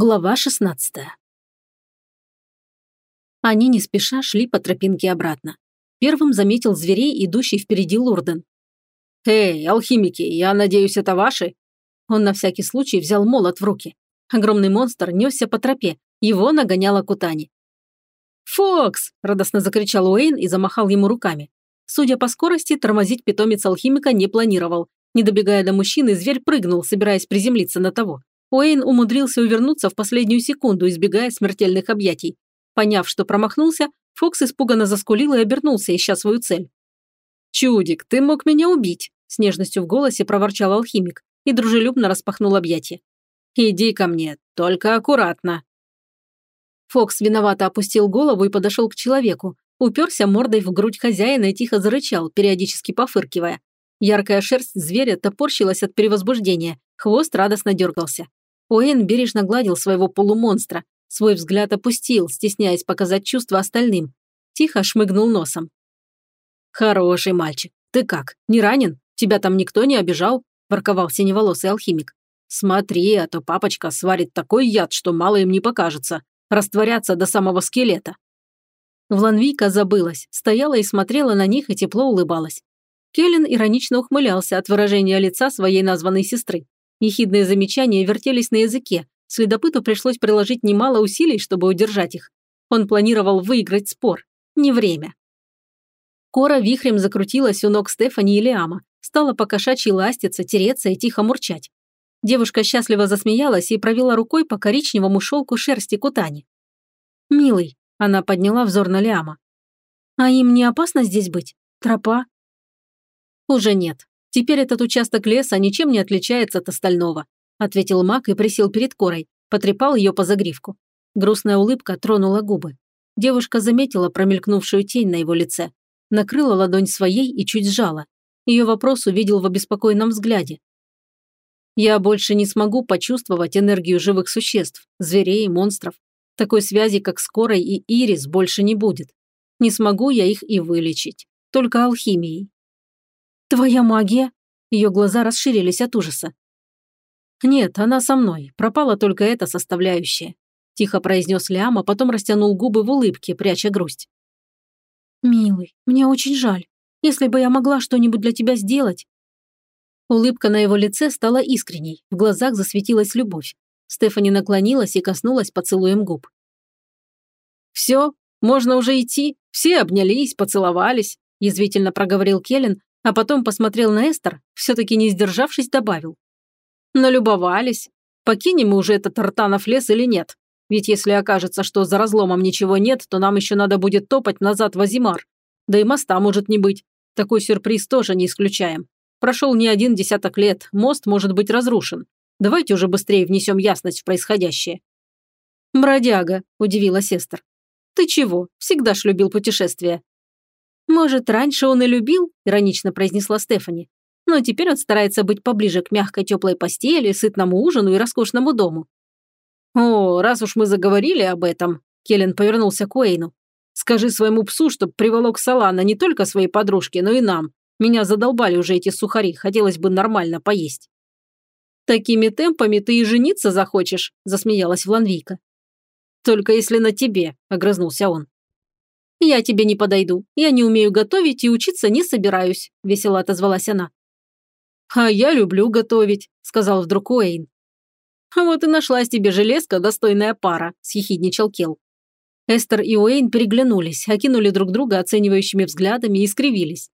Глава 16 Они не спеша шли по тропинке обратно. Первым заметил зверей, идущий впереди Лурден. «Эй, алхимики, я надеюсь, это ваши?» Он на всякий случай взял молот в руки. Огромный монстр несся по тропе, его нагоняла Кутани. «Фокс!» – радостно закричал Уэйн и замахал ему руками. Судя по скорости, тормозить питомец алхимика не планировал. Не добегая до мужчины, зверь прыгнул, собираясь приземлиться на того. Уэйн умудрился увернуться в последнюю секунду, избегая смертельных объятий. Поняв, что промахнулся, Фокс испуганно заскулил и обернулся, ища свою цель. «Чудик, ты мог меня убить!» – с нежностью в голосе проворчал алхимик и дружелюбно распахнул объятия. «Иди ко мне, только аккуратно!» Фокс виновато опустил голову и подошел к человеку, уперся мордой в грудь хозяина и тихо зарычал, периодически пофыркивая. Яркая шерсть зверя топорщилась от перевозбуждения, хвост радостно дергался. Уэйн бережно гладил своего полумонстра, свой взгляд опустил, стесняясь показать чувства остальным. Тихо шмыгнул носом. «Хороший мальчик. Ты как, не ранен? Тебя там никто не обижал?» – ворковал синеволосый алхимик. «Смотри, а то папочка сварит такой яд, что мало им не покажется. Растворяться до самого скелета». Вланвика забылась, стояла и смотрела на них и тепло улыбалась. Келлен иронично ухмылялся от выражения лица своей названной сестры. Ехидные замечания вертелись на языке. Следопыту пришлось приложить немало усилий, чтобы удержать их. Он планировал выиграть спор. Не время. Кора вихрем закрутилась у ног Стефани и Лиама, стала покошачьи ластиться, тереться и тихо мурчать. Девушка счастливо засмеялась и провела рукой по коричневому шелку шерсти кутани. «Милый», – она подняла взор на Лиама. «А им не опасно здесь быть? Тропа?» «Уже нет. Теперь этот участок леса ничем не отличается от остального», ответил маг и присел перед корой, потрепал ее по загривку. Грустная улыбка тронула губы. Девушка заметила промелькнувшую тень на его лице, накрыла ладонь своей и чуть сжала. Ее вопрос увидел в обеспокоенном взгляде. «Я больше не смогу почувствовать энергию живых существ, зверей и монстров. Такой связи, как с Корой и Ирис, больше не будет. Не смогу я их и вылечить. Только алхимией. «Твоя магия?» Ее глаза расширились от ужаса. «Нет, она со мной. Пропала только эта составляющая», – тихо произнес Лиам, а потом растянул губы в улыбке, пряча грусть. «Милый, мне очень жаль. Если бы я могла что-нибудь для тебя сделать...» Улыбка на его лице стала искренней, в глазах засветилась любовь. Стефани наклонилась и коснулась поцелуем губ. «Все, можно уже идти. Все обнялись, поцеловались», – язвительно проговорил Келлен, а потом посмотрел на Эстер, все-таки не сдержавшись, добавил. Налюбовались. Покинем мы уже этот Артанов лес или нет? Ведь если окажется, что за разломом ничего нет, то нам еще надо будет топать назад в Азимар. Да и моста может не быть. Такой сюрприз тоже не исключаем. Прошел не один десяток лет, мост может быть разрушен. Давайте уже быстрее внесем ясность в происходящее. «Бродяга», – удивила сестер. «Ты чего? Всегда ж любил путешествия. «Может, раньше он и любил?» – иронично произнесла Стефани. «Но теперь он старается быть поближе к мягкой теплой постели, сытному ужину и роскошному дому». «О, раз уж мы заговорили об этом», – Келлен повернулся к Уэйну. «Скажи своему псу, чтоб приволок Салана не только своей подружке, но и нам. Меня задолбали уже эти сухари, хотелось бы нормально поесть». «Такими темпами ты и жениться захочешь», – засмеялась Вланвийка. «Только если на тебе», – огрызнулся он. «Я тебе не подойду. Я не умею готовить и учиться не собираюсь», – весело отозвалась она. «А я люблю готовить», – сказал вдруг Уэйн. «Вот и нашлась тебе железка, достойная пара», – съехидничал Кел. Эстер и Уэйн переглянулись, окинули друг друга оценивающими взглядами и скривились.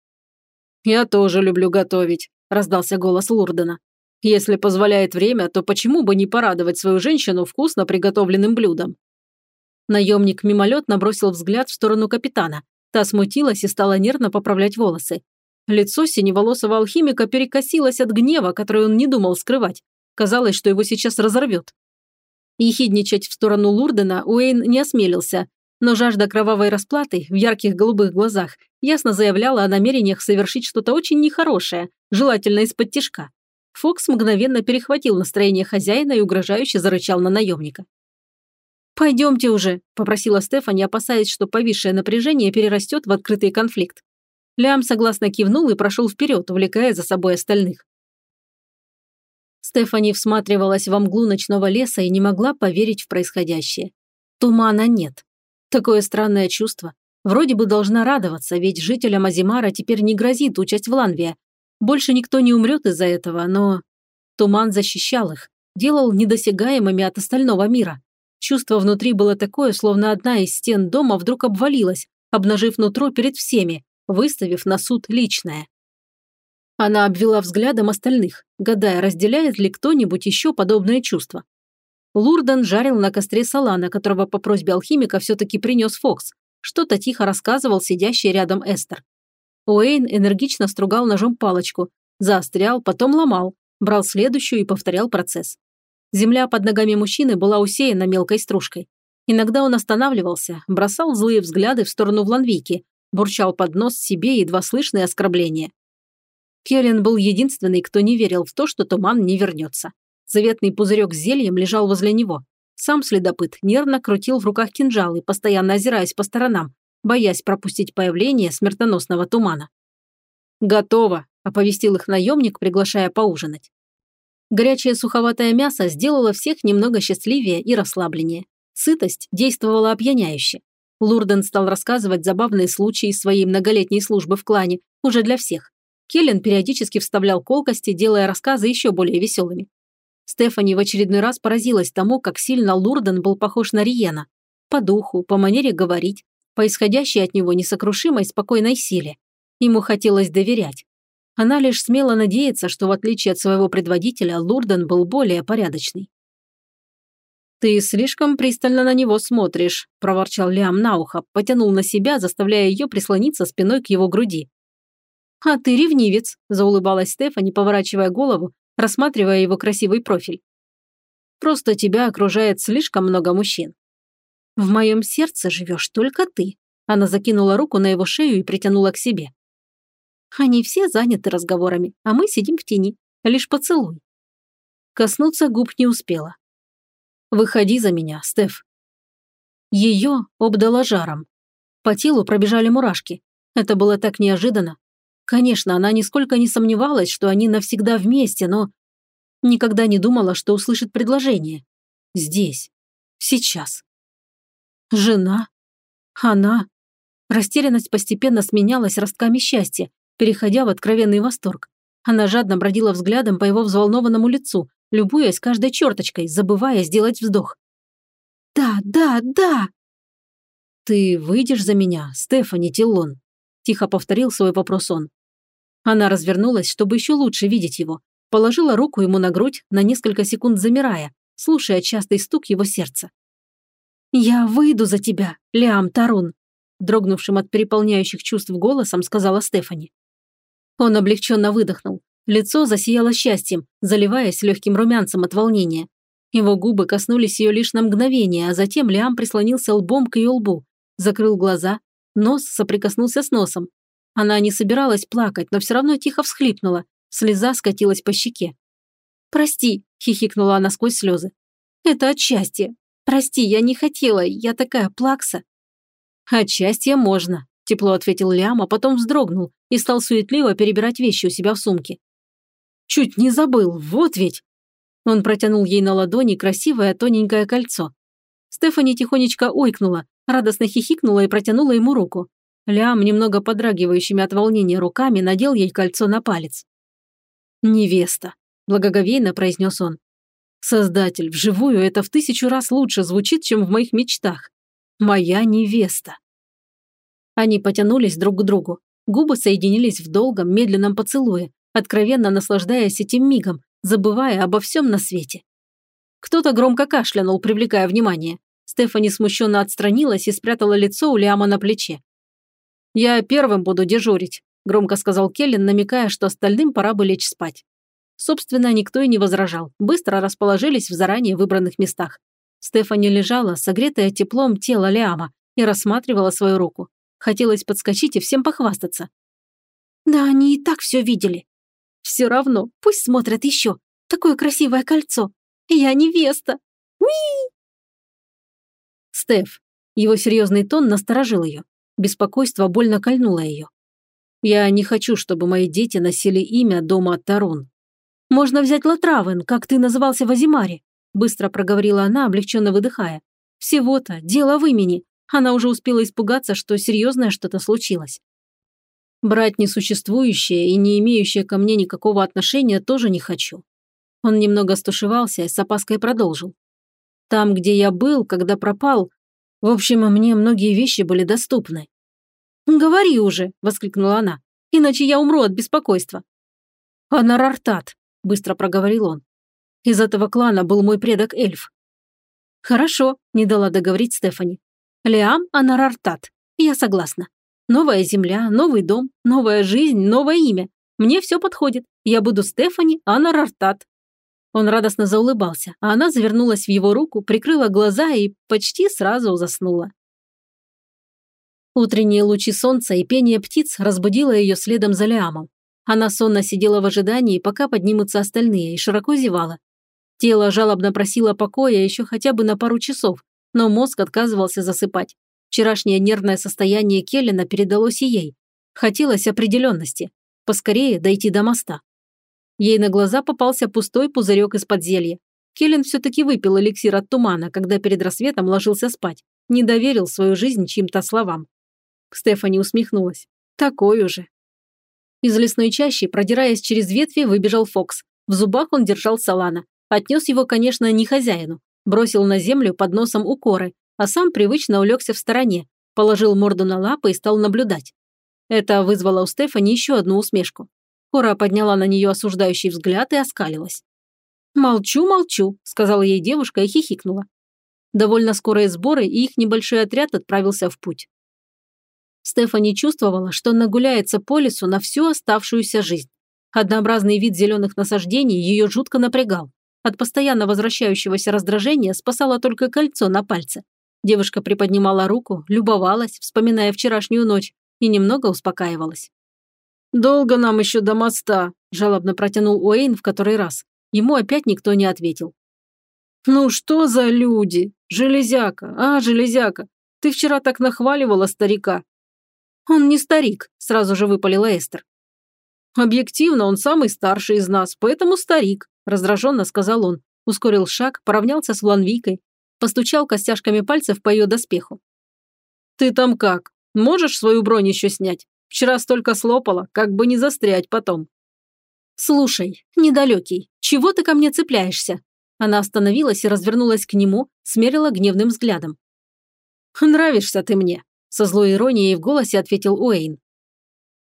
«Я тоже люблю готовить», – раздался голос Лурдена. «Если позволяет время, то почему бы не порадовать свою женщину вкусно приготовленным блюдом?» Наемник мимолетно бросил взгляд в сторону капитана. Та смутилась и стала нервно поправлять волосы. Лицо синеволосого алхимика перекосилось от гнева, который он не думал скрывать. Казалось, что его сейчас разорвет. Ехидничать в сторону Лурдена Уэйн не осмелился, но жажда кровавой расплаты в ярких голубых глазах ясно заявляла о намерениях совершить что-то очень нехорошее, желательно из-под тишка. Фокс мгновенно перехватил настроение хозяина и угрожающе зарычал на наемника. «Пойдемте уже», – попросила Стефани, опасаясь, что повисшее напряжение перерастет в открытый конфликт. Лям согласно кивнул и прошел вперед, увлекая за собой остальных. Стефани всматривалась во мглу ночного леса и не могла поверить в происходящее. Тумана нет. Такое странное чувство. Вроде бы должна радоваться, ведь жителям Азимара теперь не грозит участь в Ланве. Больше никто не умрет из-за этого, но... Туман защищал их, делал недосягаемыми от остального мира. Чувство внутри было такое, словно одна из стен дома вдруг обвалилась, обнажив нутро перед всеми, выставив на суд личное. Она обвела взглядом остальных, гадая, разделяет ли кто-нибудь еще подобное чувство. Лурден жарил на костре салана, которого по просьбе алхимика все-таки принес Фокс. Что-то тихо рассказывал сидящий рядом Эстер. Уэйн энергично стругал ножом палочку, заострял, потом ломал, брал следующую и повторял процесс. Земля под ногами мужчины была усеяна мелкой стружкой. Иногда он останавливался, бросал злые взгляды в сторону Вланвики, бурчал под нос себе едва слышные оскорбления. Келлен был единственный, кто не верил в то, что туман не вернется. Заветный пузырек с зельем лежал возле него. Сам следопыт нервно крутил в руках кинжалы, постоянно озираясь по сторонам, боясь пропустить появление смертоносного тумана. «Готово», – оповестил их наемник, приглашая поужинать. Горячее суховатое мясо сделало всех немного счастливее и расслабленнее. Сытость действовала опьяняюще. Лурден стал рассказывать забавные случаи своей многолетней службы в клане, уже для всех. Келлен периодически вставлял колкости, делая рассказы еще более веселыми. Стефани в очередной раз поразилась тому, как сильно Лурден был похож на Риена. По духу, по манере говорить, по исходящей от него несокрушимой спокойной силе. Ему хотелось доверять. Она лишь смела надеяться, что в отличие от своего предводителя, Лурден был более порядочный. «Ты слишком пристально на него смотришь», – проворчал Лиам на ухо, потянул на себя, заставляя ее прислониться спиной к его груди. «А ты ревнивец», – заулыбалась Стефани, поворачивая голову, рассматривая его красивый профиль. «Просто тебя окружает слишком много мужчин. В моем сердце живешь только ты». Она закинула руку на его шею и притянула к себе. Они все заняты разговорами, а мы сидим в тени. Лишь поцелуй. Коснуться губ не успела. «Выходи за меня, Стеф». Ее обдало жаром. По телу пробежали мурашки. Это было так неожиданно. Конечно, она нисколько не сомневалась, что они навсегда вместе, но никогда не думала, что услышит предложение. Здесь. Сейчас. Жена. Она. Растерянность постепенно сменялась ростками счастья, переходя в откровенный восторг. Она жадно бродила взглядом по его взволнованному лицу, любуясь каждой черточкой, забывая сделать вздох. «Да, да, да!» «Ты выйдешь за меня, Стефани Тиллон?» – тихо повторил свой вопрос он. Она развернулась, чтобы еще лучше видеть его, положила руку ему на грудь, на несколько секунд замирая, слушая частый стук его сердца. «Я выйду за тебя, Лиам Тарун», дрогнувшим от переполняющих чувств голосом сказала Стефани. Он облегченно выдохнул. Лицо засияло счастьем, заливаясь легким румянцем от волнения. Его губы коснулись ее лишь на мгновение, а затем Лиам прислонился лбом к ее лбу, закрыл глаза, нос соприкоснулся с носом. Она не собиралась плакать, но все равно тихо всхлипнула, слеза скатилась по щеке. «Прости», – хихикнула она сквозь слезы. «Это от счастья. Прости, я не хотела, я такая плакса». «От счастья можно», – тепло ответил Лиам, а потом вздрогнул и стал суетливо перебирать вещи у себя в сумке. «Чуть не забыл, вот ведь!» Он протянул ей на ладони красивое тоненькое кольцо. Стефани тихонечко ойкнула, радостно хихикнула и протянула ему руку. Лиам, немного подрагивающими от волнения руками, надел ей кольцо на палец. «Невеста», – благоговейно произнес он. «Создатель, вживую это в тысячу раз лучше звучит, чем в моих мечтах. Моя невеста». Они потянулись друг к другу. Губы соединились в долгом, медленном поцелуе, откровенно наслаждаясь этим мигом, забывая обо всем на свете. Кто-то громко кашлянул, привлекая внимание. Стефани смущенно отстранилась и спрятала лицо у Лиама на плече. «Я первым буду дежурить», – громко сказал Келлен, намекая, что остальным пора бы лечь спать. Собственно, никто и не возражал, быстро расположились в заранее выбранных местах. Стефани лежала, согретая теплом тела Лиама, и рассматривала свою руку. Хотелось подскочить и всем похвастаться. «Да они и так все видели. Все равно, пусть смотрят еще. Такое красивое кольцо. Я невеста. Уи!» Стеф. Его серьезный тон насторожил ее. Беспокойство больно кольнуло ее. «Я не хочу, чтобы мои дети носили имя дома Тарун». Можно взять Латравен, как ты назывался в Азимаре», быстро проговорила она, облегченно выдыхая. «Всего-то, дело в имени. Она уже успела испугаться, что серьезное что-то случилось. Брать несуществующее и не имеющее ко мне никакого отношения тоже не хочу. Он немного стушевался и с опаской продолжил. Там, где я был, когда пропал, в общем, мне многие вещи были доступны. «Говори уже!» – воскликнула она. «Иначе я умру от беспокойства». «Анарартат», – быстро проговорил он. «Из этого клана был мой предок эльф». «Хорошо», – не дала договорить Стефани. «Лиам Анарартат. Я согласна. Новая земля, новый дом, новая жизнь, новое имя. Мне все подходит. Я буду Стефани Анарартат». Он радостно заулыбался, а она завернулась в его руку, прикрыла глаза и почти сразу заснула. Утренние лучи солнца и пение птиц разбудило ее следом за Лиамом. Она сонно сидела в ожидании, пока поднимутся остальные, и широко зевала. Тело жалобно просило покоя еще хотя бы на пару часов, но мозг отказывался засыпать. Вчерашнее нервное состояние Келлина передалось и ей. Хотелось определенности. Поскорее дойти до моста. Ей на глаза попался пустой пузырек из-под зелья. Келлен все-таки выпил эликсир от тумана, когда перед рассветом ложился спать. Не доверил свою жизнь чьим-то словам. Стефани усмехнулась. Такой уже. Из лесной чащи, продираясь через ветви, выбежал Фокс. В зубах он держал Салана. Отнес его, конечно, не хозяину. Бросил на землю под носом у коры, а сам привычно улегся в стороне, положил морду на лапы и стал наблюдать. Это вызвало у Стефани еще одну усмешку. Кора подняла на нее осуждающий взгляд и оскалилась. «Молчу, молчу», – сказала ей девушка и хихикнула. Довольно скорые сборы, и их небольшой отряд отправился в путь. Стефани чувствовала, что нагуляется по лесу на всю оставшуюся жизнь. Однообразный вид зеленых насаждений ее жутко напрягал. От постоянно возвращающегося раздражения спасало только кольцо на пальце. Девушка приподнимала руку, любовалась, вспоминая вчерашнюю ночь, и немного успокаивалась. «Долго нам еще до моста», – жалобно протянул Уэйн в который раз. Ему опять никто не ответил. «Ну что за люди? Железяка, а, железяка, ты вчера так нахваливала старика. «Он не старик», – сразу же выпалила Эстер. «Объективно, он самый старший из нас, поэтому старик», – раздраженно сказал он. Ускорил шаг, поравнялся с Вланвикой, постучал костяшками пальцев по ее доспеху. «Ты там как? Можешь свою бронь еще снять? Вчера столько слопала, как бы не застрять потом». «Слушай, недалекий, чего ты ко мне цепляешься?» Она остановилась и развернулась к нему, смерила гневным взглядом. «Нравишься ты мне», со злой иронией в голосе ответил Уэйн.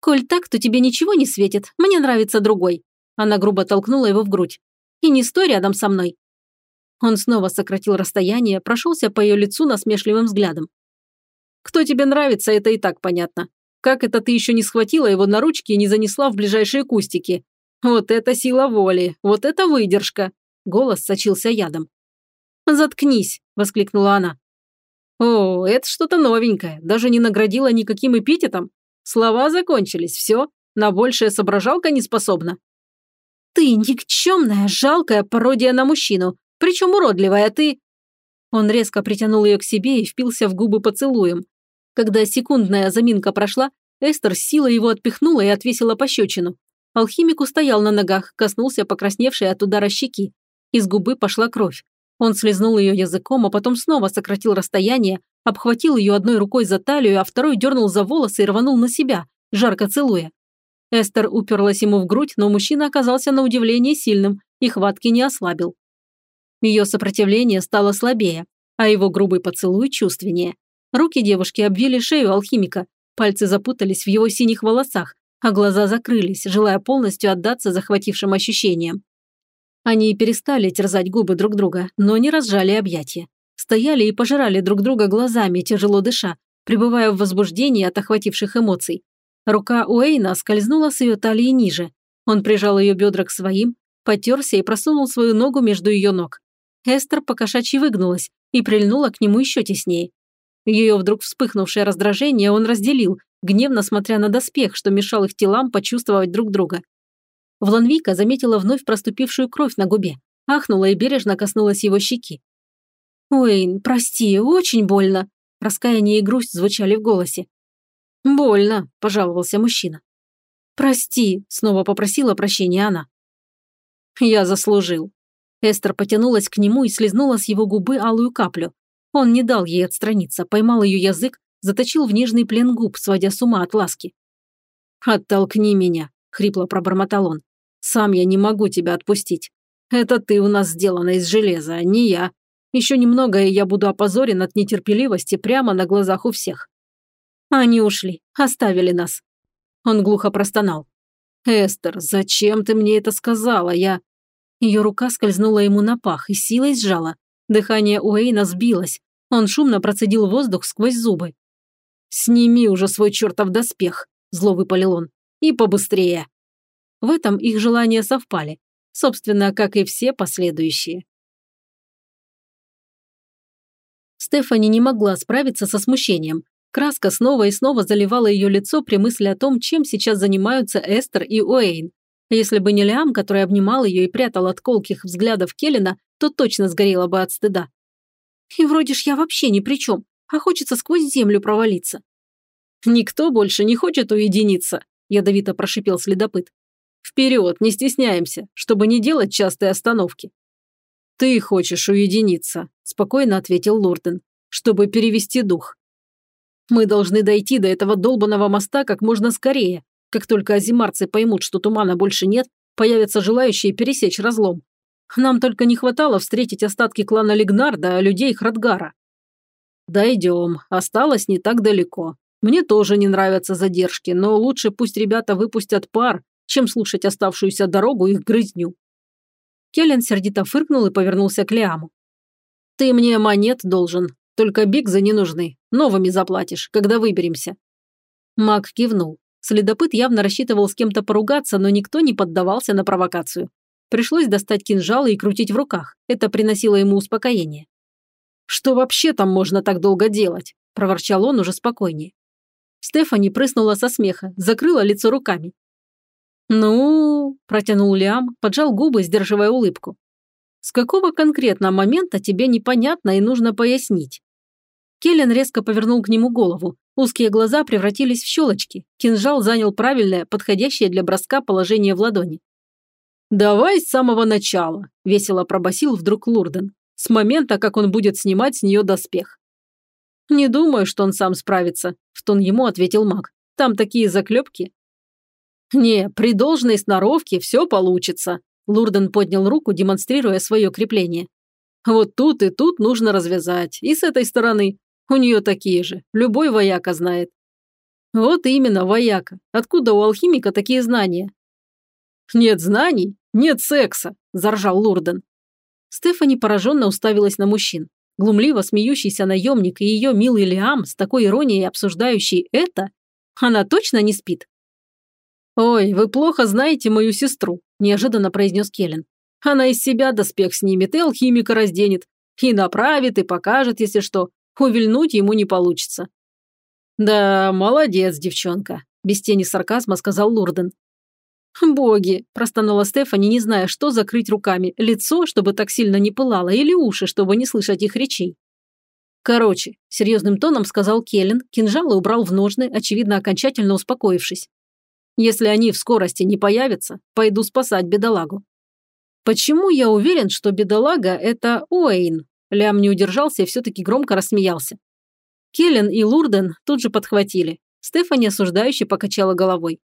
«Коль так, то тебе ничего не светит. Мне нравится другой». Она грубо толкнула его в грудь. «И не стой рядом со мной». Он снова сократил расстояние, прошелся по ее лицу насмешливым взглядом. «Кто тебе нравится, это и так понятно. Как это ты еще не схватила его на ручки и не занесла в ближайшие кустики? Вот это сила воли, вот это выдержка!» Голос сочился ядом. «Заткнись!» – воскликнула она. О, это что-то новенькое, даже не наградила никаким эпитетом. Слова закончились, все, на большее соображалка не способна. Ты никчемная, жалкая пародия на мужчину, причем уродливая ты. Он резко притянул ее к себе и впился в губы поцелуем. Когда секундная заминка прошла, Эстер силой его отпихнула и отвесила пощечину. Алхимик устоял на ногах, коснулся покрасневшей от удара щеки. Из губы пошла кровь. Он слезнул ее языком, а потом снова сократил расстояние, обхватил ее одной рукой за талию, а второй дернул за волосы и рванул на себя, жарко целуя. Эстер уперлась ему в грудь, но мужчина оказался на удивление сильным и хватки не ослабил. Ее сопротивление стало слабее, а его грубый поцелуй чувственнее. Руки девушки обвили шею алхимика, пальцы запутались в его синих волосах, а глаза закрылись, желая полностью отдаться захватившим ощущениям. Они перестали терзать губы друг друга, но не разжали объятия. Стояли и пожирали друг друга глазами, тяжело дыша, пребывая в возбуждении от охвативших эмоций. Рука Уэйна скользнула с ее талии ниже. Он прижал ее бедра к своим, потерся и просунул свою ногу между ее ног. Эстер покошачьи выгнулась и прильнула к нему еще теснее. Ее вдруг вспыхнувшее раздражение он разделил, гневно смотря на доспех, что мешал их телам почувствовать друг друга. Вланвика заметила вновь проступившую кровь на губе, ахнула и бережно коснулась его щеки. «Уэйн, прости, очень больно!» Раскаяние и грусть звучали в голосе. «Больно», – пожаловался мужчина. «Прости», – снова попросила прощения она. Я заслужил. Эстер потянулась к нему и слезнула с его губы алую каплю. Он не дал ей отстраниться, поймал ее язык, заточил в нежный плен губ, сводя с ума от ласки. «Оттолкни меня», — хрипло пробормотал он. «Сам я не могу тебя отпустить. Это ты у нас сделана из железа, а не я. Еще немного, и я буду опозорен от нетерпеливости прямо на глазах у всех». Они ушли, оставили нас. Он глухо простонал. «Эстер, зачем ты мне это сказала? Я...» Ее рука скользнула ему на пах и силой сжала. Дыхание Уэйна сбилось. Он шумно процедил воздух сквозь зубы. «Сними уже свой чертов доспех», – зло выпалил он. «И побыстрее». В этом их желания совпали. Собственно, как и все последующие. Стефани не могла справиться со смущением. Краска снова и снова заливала ее лицо при мысли о том, чем сейчас занимаются Эстер и Уэйн. Если бы не Лиам, который обнимал ее и прятал от колких взглядов Келлина, то точно сгорела бы от стыда. И вроде ж я вообще ни при чем, а хочется сквозь землю провалиться. «Никто больше не хочет уединиться», – ядовито прошипел следопыт. «Вперед, не стесняемся, чтобы не делать частые остановки». «Ты хочешь уединиться», – спокойно ответил Лурден, – «чтобы перевести дух. Мы должны дойти до этого долбанного моста как можно скорее. Как только азимарцы поймут, что тумана больше нет, появятся желающие пересечь разлом. Нам только не хватало встретить остатки клана Лигнарда, а людей Храдгара. Дойдем, осталось не так далеко. Мне тоже не нравятся задержки, но лучше пусть ребята выпустят пар, чем слушать оставшуюся дорогу их грызню. Келлен сердито фыркнул и повернулся к Лиаму. «Ты мне монет должен, только бигзы не нужны. Новыми заплатишь, когда выберемся». Маг кивнул. Следопыт явно рассчитывал с кем-то поругаться, но никто не поддавался на провокацию. Пришлось достать кинжалы и крутить в руках. Это приносило ему успокоение. «Что вообще там можно так долго делать?» – проворчал он уже спокойнее. Стефани прыснула со смеха, закрыла лицо руками. «Ну...» – протянул Лиам, поджал губы, сдерживая улыбку. «С какого конкретно момента тебе непонятно и нужно пояснить?» Келлен резко повернул к нему голову. Узкие глаза превратились в щелочки. Кинжал занял правильное, подходящее для броска положение в ладони. «Давай с самого начала», – весело пробасил вдруг Лурден. «С момента, как он будет снимать с нее доспех». «Не думаю, что он сам справится», – в тон ему ответил маг. «Там такие заклепки». «Не, при должной сноровке все получится», – Лурден поднял руку, демонстрируя свое крепление. «Вот тут и тут нужно развязать, и с этой стороны. У нее такие же, любой вояка знает. Вот именно, вояка. Откуда у алхимика такие знания? Нет знаний, нет секса, заржал Лурден. Стефани пораженно уставилась на мужчин. Глумливо смеющийся наемник и ее милый Лиам с такой иронией обсуждающий это, она точно не спит. «Ой, вы плохо знаете мою сестру», – неожиданно произнес Келлен. «Она из себя доспех снимет и алхимика разденет, и направит, и покажет, если что. Увильнуть ему не получится. «Да, молодец, девчонка», – без тени сарказма сказал Лурден. «Боги!» – простонала Стефани, не зная, что закрыть руками, лицо, чтобы так сильно не пылало, или уши, чтобы не слышать их речей. «Короче», – серьезным тоном сказал Келлен, кинжалы убрал в ножны, очевидно, окончательно успокоившись. «Если они в скорости не появятся, пойду спасать бедолагу». «Почему я уверен, что бедолага – это Уэйн?» Лям не удержался и все-таки громко рассмеялся. Келлен и Лурден тут же подхватили. Стефани осуждающе покачала головой.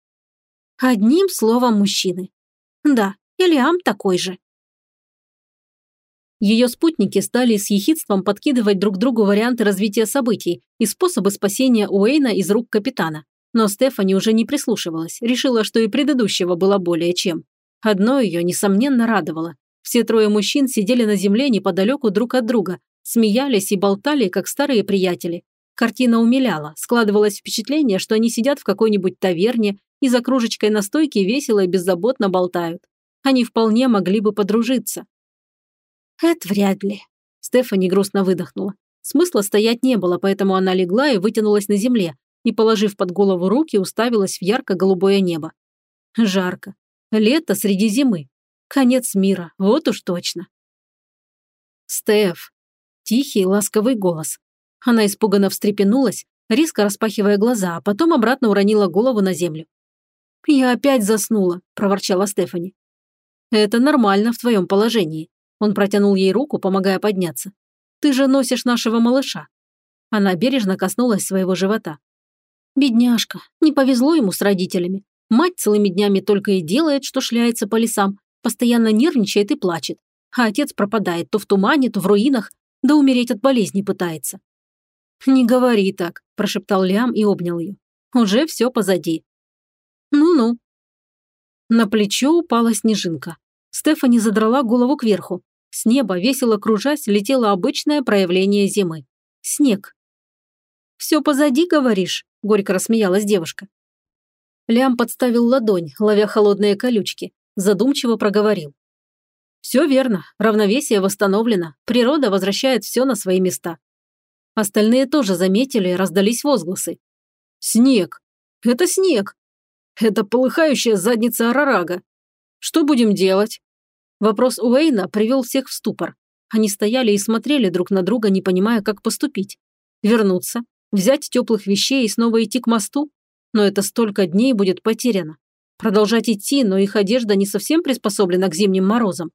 Одним словом, мужчины. Да, и Лиам такой же. Ее спутники стали с ехидством подкидывать друг другу варианты развития событий и способы спасения Уэйна из рук капитана. Но Стефани уже не прислушивалась, решила, что и предыдущего было более чем. Одно ее, несомненно, радовало. Все трое мужчин сидели на земле неподалеку друг от друга, смеялись и болтали, как старые приятели. Картина умиляла, складывалось впечатление, что они сидят в какой-нибудь таверне и за кружечкой настойки весело и беззаботно болтают. Они вполне могли бы подружиться. «Это вряд ли», – Стефани грустно выдохнула. Смысла стоять не было, поэтому она легла и вытянулась на земле, и, положив под голову руки, уставилась в ярко-голубое небо. Жарко. Лето среди зимы. Конец мира, вот уж точно. Стеф. Тихий, ласковый голос. Она испуганно встрепенулась, резко распахивая глаза, а потом обратно уронила голову на землю. «Я опять заснула», – проворчала Стефани. Это нормально в твоем положении. Он протянул ей руку, помогая подняться. Ты же носишь нашего малыша. Она бережно коснулась своего живота. Бедняжка, не повезло ему с родителями. Мать целыми днями только и делает, что шляется по лесам, постоянно нервничает и плачет. А отец пропадает то в тумане, то в руинах, да умереть от болезни пытается. «Не говори так», – прошептал Лиам и обнял ее. «Уже все позади». «Ну-ну». На плечо упала снежинка. Стефани задрала голову кверху. С неба, весело кружась, летело обычное проявление зимы. Снег. «Все позади, говоришь?» – горько рассмеялась девушка. Лям подставил ладонь, ловя холодные колючки. Задумчиво проговорил. «Все верно. Равновесие восстановлено. Природа возвращает все на свои места. Остальные тоже заметили, раздались возгласы. «Снег! Это снег! Это полыхающая задница Арарага! Что будем делать?» Вопрос Уэйна привел всех в ступор. Они стояли и смотрели друг на друга, не понимая, как поступить. Вернуться, взять теплых вещей и снова идти к мосту? Но это столько дней будет потеряно. Продолжать идти, но их одежда не совсем приспособлена к зимним морозам.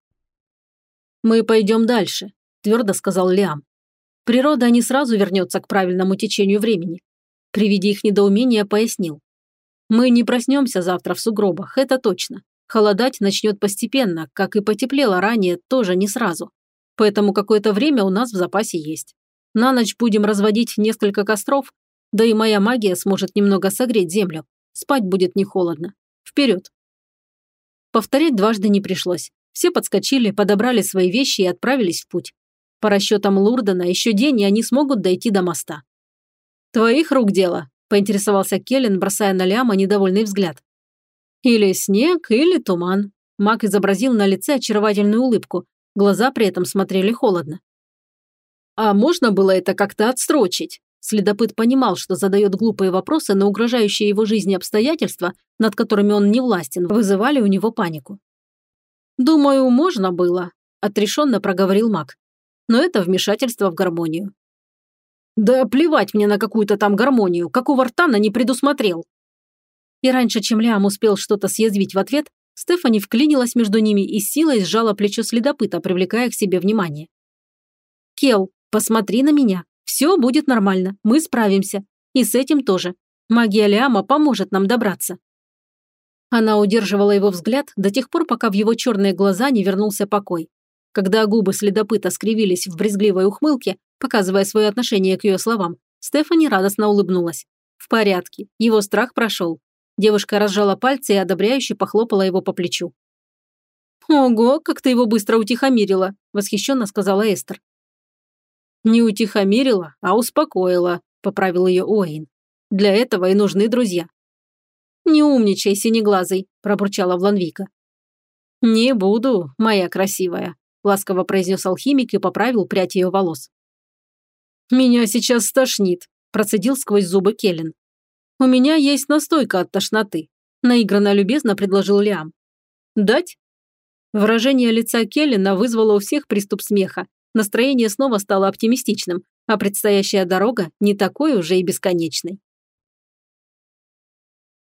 «Мы пойдем дальше», – твердо сказал Лиам. Природа не сразу вернется к правильному течению времени. При виде их недоумения пояснил. Мы не проснемся завтра в сугробах, это точно. Холодать начнет постепенно, как и потеплело ранее, тоже не сразу. Поэтому какое-то время у нас в запасе есть. На ночь будем разводить несколько костров, да и моя магия сможет немного согреть землю. Спать будет не холодно. Вперед. Повторять дважды не пришлось. Все подскочили, подобрали свои вещи и отправились в путь. По расчетам Лурдена, еще день, и они смогут дойти до моста. «Твоих рук дело», – поинтересовался Келлен, бросая на Ляма недовольный взгляд. «Или снег, или туман». Маг изобразил на лице очаровательную улыбку. Глаза при этом смотрели холодно. «А можно было это как-то отстрочить?» Следопыт понимал, что задает глупые вопросы, но угрожающие его жизни обстоятельства, над которыми он не властен, вызывали у него панику. «Думаю, можно было», – отрешенно проговорил маг но это вмешательство в гармонию. Да плевать мне на какую-то там гармонию, какого рта на не предусмотрел. И раньше, чем Лиам успел что-то съязвить в ответ, Стефани вклинилась между ними и силой сжала плечо следопыта, привлекая к себе внимание. «Кел, посмотри на меня. Все будет нормально, мы справимся. И с этим тоже. Магия Лиама поможет нам добраться». Она удерживала его взгляд до тех пор, пока в его черные глаза не вернулся покой. Когда губы следопыта скривились в брезгливой ухмылке, показывая свое отношение к ее словам, Стефани радостно улыбнулась. В порядке, его страх прошел. Девушка разжала пальцы и одобряюще похлопала его по плечу. «Ого, как ты его быстро утихомирила!» – восхищенно сказала Эстер. «Не утихомирила, а успокоила», – поправил ее Оэйн. «Для этого и нужны друзья». «Не умничай, синеглазый», – пробурчала Вланвика. «Не буду, моя красивая», ласково произнес алхимик и поправил прядь ее волос. «Меня сейчас стошнит», – процедил сквозь зубы Келлен. «У меня есть настойка от тошноты», – наигранно любезно предложил Лиам. «Дать?» Выражение лица Келлена вызвало у всех приступ смеха. Настроение снова стало оптимистичным, а предстоящая дорога не такой уже и бесконечной.